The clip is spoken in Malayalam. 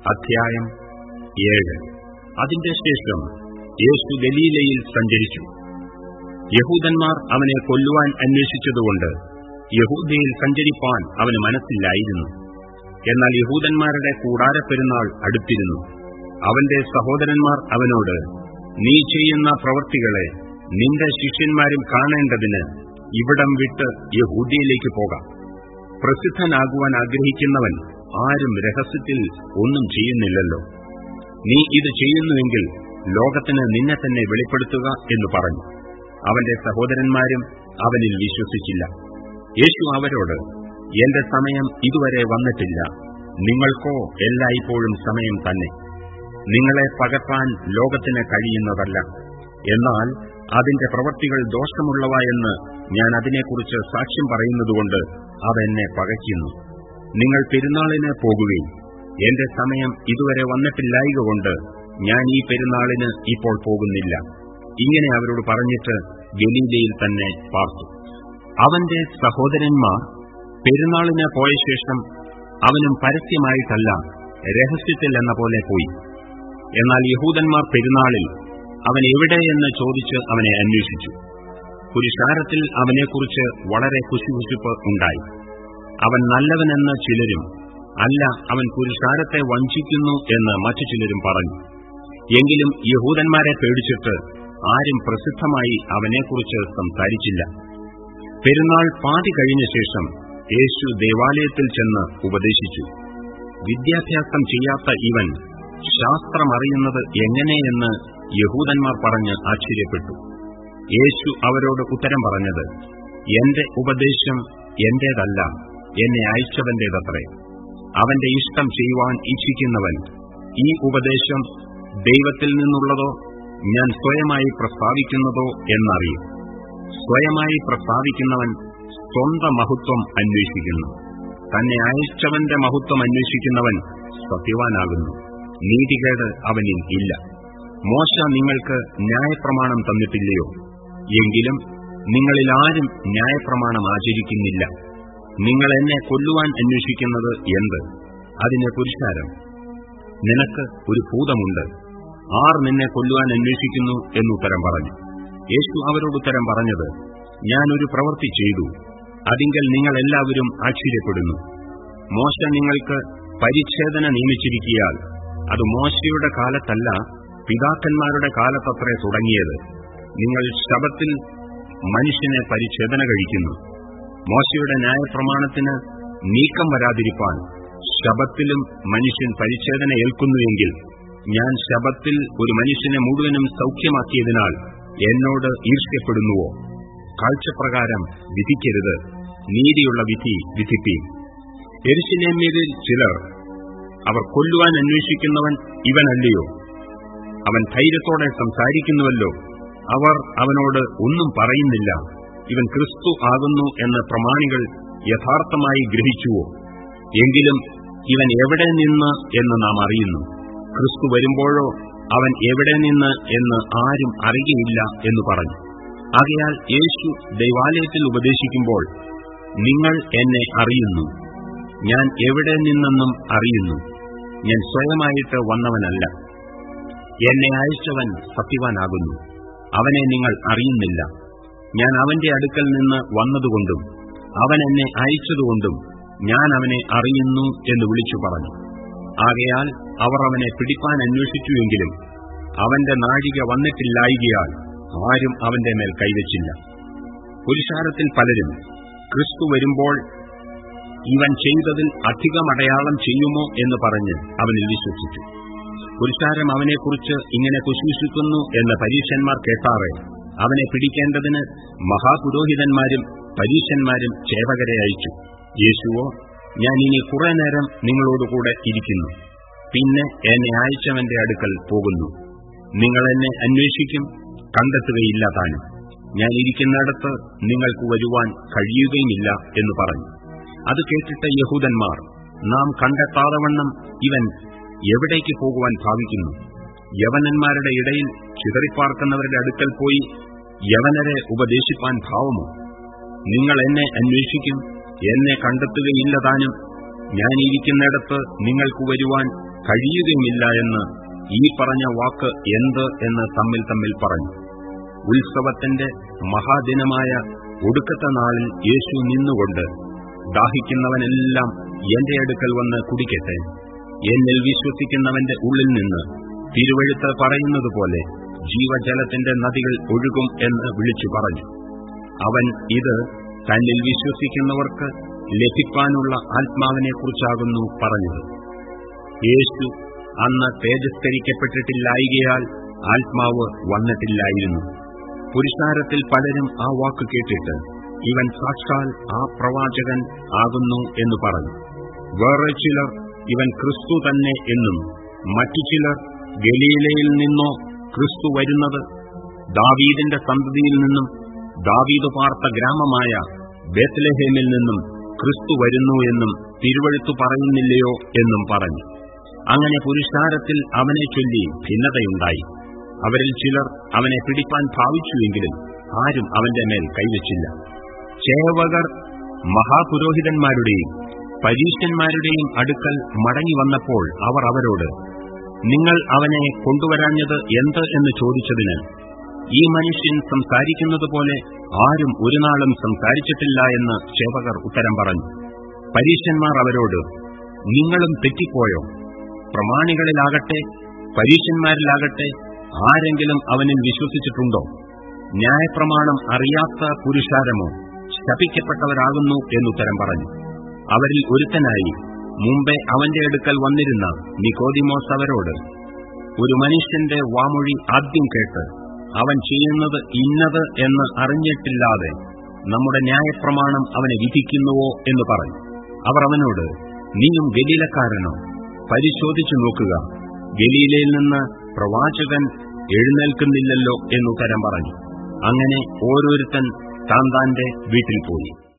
അധ്യായം ഏഴ്. അതിന്റെ ശേഷം യേശു ഗലീലയിൽ സഞ്ചരിച്ചു. യഹൂദന്മാർ അവനെ കൊല്ലുവാൻ അന്വേഷിച്ചതുകൊണ്ട് യഹൂദയിൽ സഞ്ചരിപ്പാൻ അവന് മനസ്സില്ലായിരുന്നു. എന്നാൽ യഹൂദന്മാരുടെ കൂടാരപ്പെരുന്നാൾ അടുത്തിരുന്നു. അവന്റെ സഹോദരന്മാർ അവനോട് നീ ചെയ്യുന്ന പ്രവൃത്തികളെ നിന്റെ ശിഷ്യന്മാരും കാണേണ്ടതിന് ഇവിടം വിട്ട് യഹൂദിയയിലേക്ക് പോകാം. പ്രസിദ്ധനാകുവാൻ ആഗ്രഹിക്കുന്നവൻ ആരും രഹസ്യത്തിൽ ഒന്നും ചെയ്യുന്നില്ലല്ലോ. നീ ഇത് ചെയ്യുന്നുവെങ്കിൽ ലോകത്തിന് നിന്നെ തന്നെ വെളിപ്പെടുത്തുക എന്ന് പറഞ്ഞു. അവന്റെ സഹോദരന്മാരും അവനിൽ വിശ്വസിച്ചില്ല. യേശു അവരോട് എന്റെ സമയം ഇതുവരെ വന്നിട്ടില്ല. നിങ്ങൾക്കോ എല്ലായ്പ്പോഴും സമയം തന്നെ. നിങ്ങളെ പകർത്താൻ ലോകത്തിന് കഴിയുന്നതല്ല. എന്നാൽ അതിന്റെ പ്രവൃത്തികൾ ദോഷമുള്ളവ എന്ന് ഞാൻ അതിനെക്കുറിച്ച് സാക്ഷ്യം പറയുന്നതുകൊണ്ട് അതെന്നെ പകയ്ക്കുന്നു. നിങ്ങൾ പെരുന്നാളിന് പോകുകയും എന്റെ സമയം ഇതുവരെ വന്നിട്ടില്ലായകൊണ്ട് ഞാൻ ഈ പെരുന്നാളിന് ഇപ്പോൾ പോകുന്നില്ല. ഇങ്ങനെ അവരോട് പറഞ്ഞിട്ട് ഗലീലയിൽ തന്നെ പാർത്തു. അവന്റെ സഹോദരന്മാർ പെരുന്നാളിന് പോയ ശേഷം അവനും പരസ്യമായിട്ടല്ല രഹസ്യത്തിൽ എന്ന പോലെ പോയി. എന്നാൽ യഹൂദന്മാർ പെരുന്നാളിൽ അവൻ എവിടെയെന്ന് ചോദിച്ച് അവനെ അന്വേഷിച്ചു. പുരുഷാരത്തിൽ അവനെക്കുറിച്ച് വളരെ കുശുകുശുപ്പ് ഉണ്ടായി. അവൻ നല്ലവനെന്ന് ചിലരും അല്ല അവൻ പുരുഷാരത്തെ വഞ്ചിക്കുന്നു എന്ന് മറ്റു ചിലരും പറഞ്ഞു. എങ്കിലും യഹൂദന്മാരെ പേടിച്ചിട്ട് ആരും പ്രസിദ്ധമായി അവനെക്കുറിച്ച് സംസാരിച്ചില്ല. പെരുന്നാൾ പാതി കഴിഞ്ഞ ശേഷം യേശു ദേവാലയത്തിൽ ചെന്ന് ഉപദേശിച്ചു. വിദ്യാഭ്യാസം ചെയ്യാത്ത ഇവൻ ശാസ്ത്രമറിയുന്നത് എങ്ങനെയെന്ന് യഹൂദന്മാർ പറഞ്ഞ് ആശ്ചര്യപ്പെട്ടു. യേശു അവരോട് ഉത്തരം പറഞ്ഞത് എന്റെ ഉപദേശം എന്റേതല്ല എന്നെ അയച്ചവന്റേതത്രേ. അവന്റെ ഇഷ്ടം ചെയ്യുവാൻ ഇച്ഛിക്കുന്നവൻ ഈ ഉപദേശം ദൈവത്തിൽ നിന്നുള്ളതോ ഞാൻ സ്വയമായി പ്രസ്താവിക്കുന്നതോ എന്നറിയും. സ്വയമായി പ്രസ്താവിക്കുന്നവൻ സ്വന്തം മഹത്വം അന്വേഷിക്കുന്നു. തന്നെ അയച്ചവന്റെ മഹത്വം അന്വേഷിക്കുന്നവൻ സത്യവാനാകുന്നു. നീതികേട് അവനിൽ ഇല്ല. മോശ നിങ്ങൾക്ക് ന്യായപ്രമാണം തന്നിട്ടില്ലയോ? എങ്കിലും നിങ്ങളിലാരും ന്യായപ്രമാണം ആചരിക്കുന്നില്ല. നിങ്ങൾ എന്നെ കൊല്ലുവാൻ അന്വേഷിക്കുന്നത് എന്ത്? അതിന് പുരുഷാരം. നിനക്ക് ഒരു ഭൂതമുണ്ട്. ആർ നിന്നെ കൊല്ലുവാൻ അന്വേഷിക്കുന്നു എന്നുത്തരം പറഞ്ഞു. യേശു അവരോടുത്തരം പറഞ്ഞത് ഞാനൊരു പ്രവൃത്തി ചെയ്തു. അതിങ്കൽ നിങ്ങൾ എല്ലാവരും ആശ്ചര്യപ്പെടുന്നു. മോശ നിങ്ങൾക്ക് പരിച്ഛേദന നിയമിച്ചിരിക്കിയാൽ അത് മോശയുടെ കാലത്തല്ല പിതാക്കന്മാരുടെ കാലത്തത്രേ തുടങ്ങിയത്. നിങ്ങൾ ശബത്തിൽ മനുഷ്യനെ പരിച്ഛേദന കഴിക്കുന്നു. മോശയുടെ ന്യായപ്രമാണത്തിന് നീക്കം വരാതിരിപ്പാൻ ശബത്തിലും മനുഷ്യൻ പരിച്ഛേദന ഏൽക്കുന്നുവെങ്കിൽ ഞാൻ ശബത്തിൽ ഒരു മനുഷ്യനെ മുഴുവനും സൌഖ്യമാക്കിയതിനാൽ എന്നോട് ഈർഷ്യപ്പെടുന്നുവോ? കാഴ്ചപ്രകാരം വിധിക്കരുത്. നീതിയുള്ള വിധി വിധിപ്പീൻ. എരിശിനേമ്യരിൽ ചിലർ അവർ കൊല്ലുവാൻ അന്വേഷിക്കുന്നവൻ ഇവനല്ലയോ? അവൻ ധൈര്യത്തോടെ സംസാരിക്കുന്നുവല്ലോ. അവർ അവനോട് ഒന്നും പറയുന്നില്ല. ഇവൻ ക്രിസ്തു ആകുന്നു എന്ന് പ്രമാണികൾ യഥാർത്ഥമായി ഗ്രഹിച്ചുവോ? എങ്കിലും ഇവൻ എവിടെ നിന്ന് എന്ന് നാം അറിയുന്നു. ക്രിസ്തു വരുമ്പോഴോ അവൻ എവിടെ നിന്ന് എന്ന് ആരും അറിയയില്ല എന്ന് പറഞ്ഞു. ആകയാൽ യേശു ദൈവാലയത്തിൽ ഉപദേശിക്കുമ്പോൾ നിങ്ങൾ എന്നെ അറിയുന്നു. ഞാൻ എവിടെ നിന്നെന്നും അറിയുന്നു. ഞാൻ സ്വയമായിട്ട് വന്നവനല്ല. എന്നെ അയച്ചവൻ സത്യവാനാകുന്നു. അവനെ നിങ്ങൾ അറിയുന്നില്ല. ഞാൻ അവന്റെ അടുക്കൽ നിന്ന് വന്നതുകൊണ്ടും അവൻ എന്നെ അയച്ചതുകൊണ്ടും ഞാൻ അവനെ അറിയുന്നു എന്ന് വിളിച്ചു പറഞ്ഞു. ആകയാൽ അവർ അവനെ പിടിപ്പാൻ അന്വേഷിച്ചുവെങ്കിലും അവന്റെ നാഴിക വന്നിട്ടില്ലായികയാൽ ആരും അവന്റെ മേൽ കൈവച്ചില്ല. പുരുഷാരത്തിൽ പലരും ക്രിസ്തു വരുമ്പോൾ ഇവൻ ചെയ്തതിൽ അധികം അടയാളം ചെയ്യുമോ എന്ന് പറഞ്ഞ് അവനിൽ വിശ്വസിച്ചു. പുരുഷാരം അവനെക്കുറിച്ച് ഇങ്ങനെ കുശ്വസിക്കുന്നു എന്ന് പരീക്ഷന്മാർ കേട്ടാറെ അവനെ പിടിക്കേണ്ടതിന് മഹാപുരോഹിതന്മാരും പരീക്ഷന്മാരും ചേവകരെ അയച്ചു. യേശുവോ ഞാൻ ഇനി കുറെ നേരം നിങ്ങളോടുകൂടെ ഇരിക്കുന്നു. പിന്നെ എന്നെ അയച്ചവന്റെ അടുക്കൽ പോകുന്നു. നിങ്ങൾ എന്നെ അന്വേഷിക്കും കണ്ടെത്തുകയില്ല താനും. ഞാൻ ഇരിക്കുന്നിടത്ത് നിങ്ങൾക്ക് വരുവാൻ കഴിയുകയുമില്ല എന്ന് പറഞ്ഞു. അത് കേട്ടിട്ട യഹൂദന്മാർ നാം കണ്ടെത്താതവണ്ണം ഇവൻ എവിടേക്ക് പോകുവാൻ ഭാവിക്കുന്നു? യവനന്മാരുടെ ഇടയിൽ ചിതറിപ്പാർക്കുന്നവരുടെ അടുക്കൽ പോയി യവനരെ ഉപദേശിപ്പാൻ ഭാവമോ? നിങ്ങൾ എന്നെ അന്വേഷിക്കും എന്നെ കണ്ടെത്തുകയില്ല താനും. ഞാൻ ഇരിക്കുന്നിടത്ത് നിങ്ങൾക്ക് വരുവാൻ കഴിയുകയുമില്ല എന്ന് ഈ പറഞ്ഞ വാക്ക് എന്ത് എന്ന് തമ്മിൽ തമ്മിൽ പറഞ്ഞു. ഉത്സവത്തിന്റെ മഹാദിനമായ ഒടുക്കത്തെ നാളിൽ യേശു നിന്നുകൊണ്ട് ദാഹിക്കുന്നവനെല്ലാം എന്റെ അടുക്കൽ വന്ന് കുടിക്കട്ടെ. എന്നിൽ വിശ്വസിക്കുന്നവന്റെ ഉള്ളിൽ നിന്ന് തിരുവഴുത്ത് പറയുന്നതുപോലെ ജീവജലത്തിന്റെ നദികൾ ഒഴുകും എന്ന് വിളിച്ചു പറഞ്ഞു. അവൻ ഇത് തന്നിൽ വിശ്വസിക്കുന്നവർക്ക് ലഭിക്കാനുള്ള ആത്മാവിനെക്കുറിച്ചാകുന്നു പറഞ്ഞത്. യേശു അന്ന് തേജസ്കരിക്കപ്പെട്ടിട്ടില്ലായികയാൽ ആത്മാവ് വന്നിട്ടില്ലായിരുന്നു. പുരുഷാരത്തിൽ പലരും ആ വാക്ക് കേട്ടിട്ട് ഇവൻ സാക്ഷാൽ ആ പ്രവാചകൻ ആകുന്നു എന്ന് പറഞ്ഞു. വേറെ ചിലർ ഇവൻ ക്രിസ്തു തന്നെ എന്നും മറ്റു ചിലർ ഗലീലയിൽ നിന്നോ ക്രിസ്തു വരുന്നത് ദാവീദിന്റെ സന്തതിയിൽ നിന്നും ദാവീദ് പാർത്ത ഗ്രാമമായ ബേത്ലഹേമിൽ നിന്നും ക്രിസ്തു വരുന്നു എന്നും തിരുവഴുത്തു പറയുന്നില്ലയോ എന്നും പറഞ്ഞു. അങ്ങനെ പുരുഷാരത്തിൽ അവനെ ചൊല്ലി ഭിന്നതയുണ്ടായി. അവരിൽ ചിലർ അവനെ പിടിപ്പാൻ ഭാവിച്ചുവെങ്കിലും ആരും അവന്റെ മേൽ കൈവച്ചില്ല. ചേവകർ മഹാപുരോഹിതന്മാരുടെയും പരീശന്മാരുടെയും അടുക്കൽ മടങ്ങി വന്നപ്പോൾ അവർ അവരോട് നിങ്ങൾ അവനെ കൊണ്ടുവരാഞ്ഞത് എന്ത് എന്ന് ചോദിച്ചതിന് ഈ മനുഷ്യൻ സംസാരിക്കുന്നത് പോലെ ആരും ഒരു നാളും സംസാരിച്ചിട്ടില്ല എന്ന് സേവകർ ഉത്തരം പറഞ്ഞു. പരീശന്മാർ അവരോട് നിങ്ങളും തെറ്റിപ്പോയോ? പ്രമാണികളിലാകട്ടെ പരീശന്മാരിലാകട്ടെ ആരെങ്കിലും അവനിൽ വിശ്വസിച്ചിട്ടുണ്ടോ? ന്യായപ്രമാണം അറിയാത്ത പുരുഷാരമോ ശപിക്കപ്പെട്ടവരാകുന്നു എന്നുത്തരം പറഞ്ഞു. അവരിൽ ഒരുത്തനായി മുമ്പേ അവന്റെ അടുക്കൽ വന്നിരുന്ന നിക്കോദിമോസ് അവരോട് ഒരു മനുഷ്യന്റെ വാമൊഴി ആദ്യം കേട്ട് അവൻ ചെയ്യുന്നത് ഇന്നത് എന്ന് അറിഞ്ഞിട്ടില്ലാതെ നമ്മുടെ ന്യായപ്രമാണം അവനെ വിധിക്കുന്നുവോ എന്ന് പറഞ്ഞു. അവർ അവനോട് നീയും ഗലീലക്കാരനോ? പരിശോധിച്ചു നോക്കുക. ഗലീലയിൽ നിന്ന് പ്രവാചകൻ എഴുന്നേൽക്കുന്നില്ലല്ലോ എന്നുത്തരം പറഞ്ഞു. അങ്ങനെ ഓരോരുത്തൻ താൻ താന്റെ വീട്ടിൽ പോയി.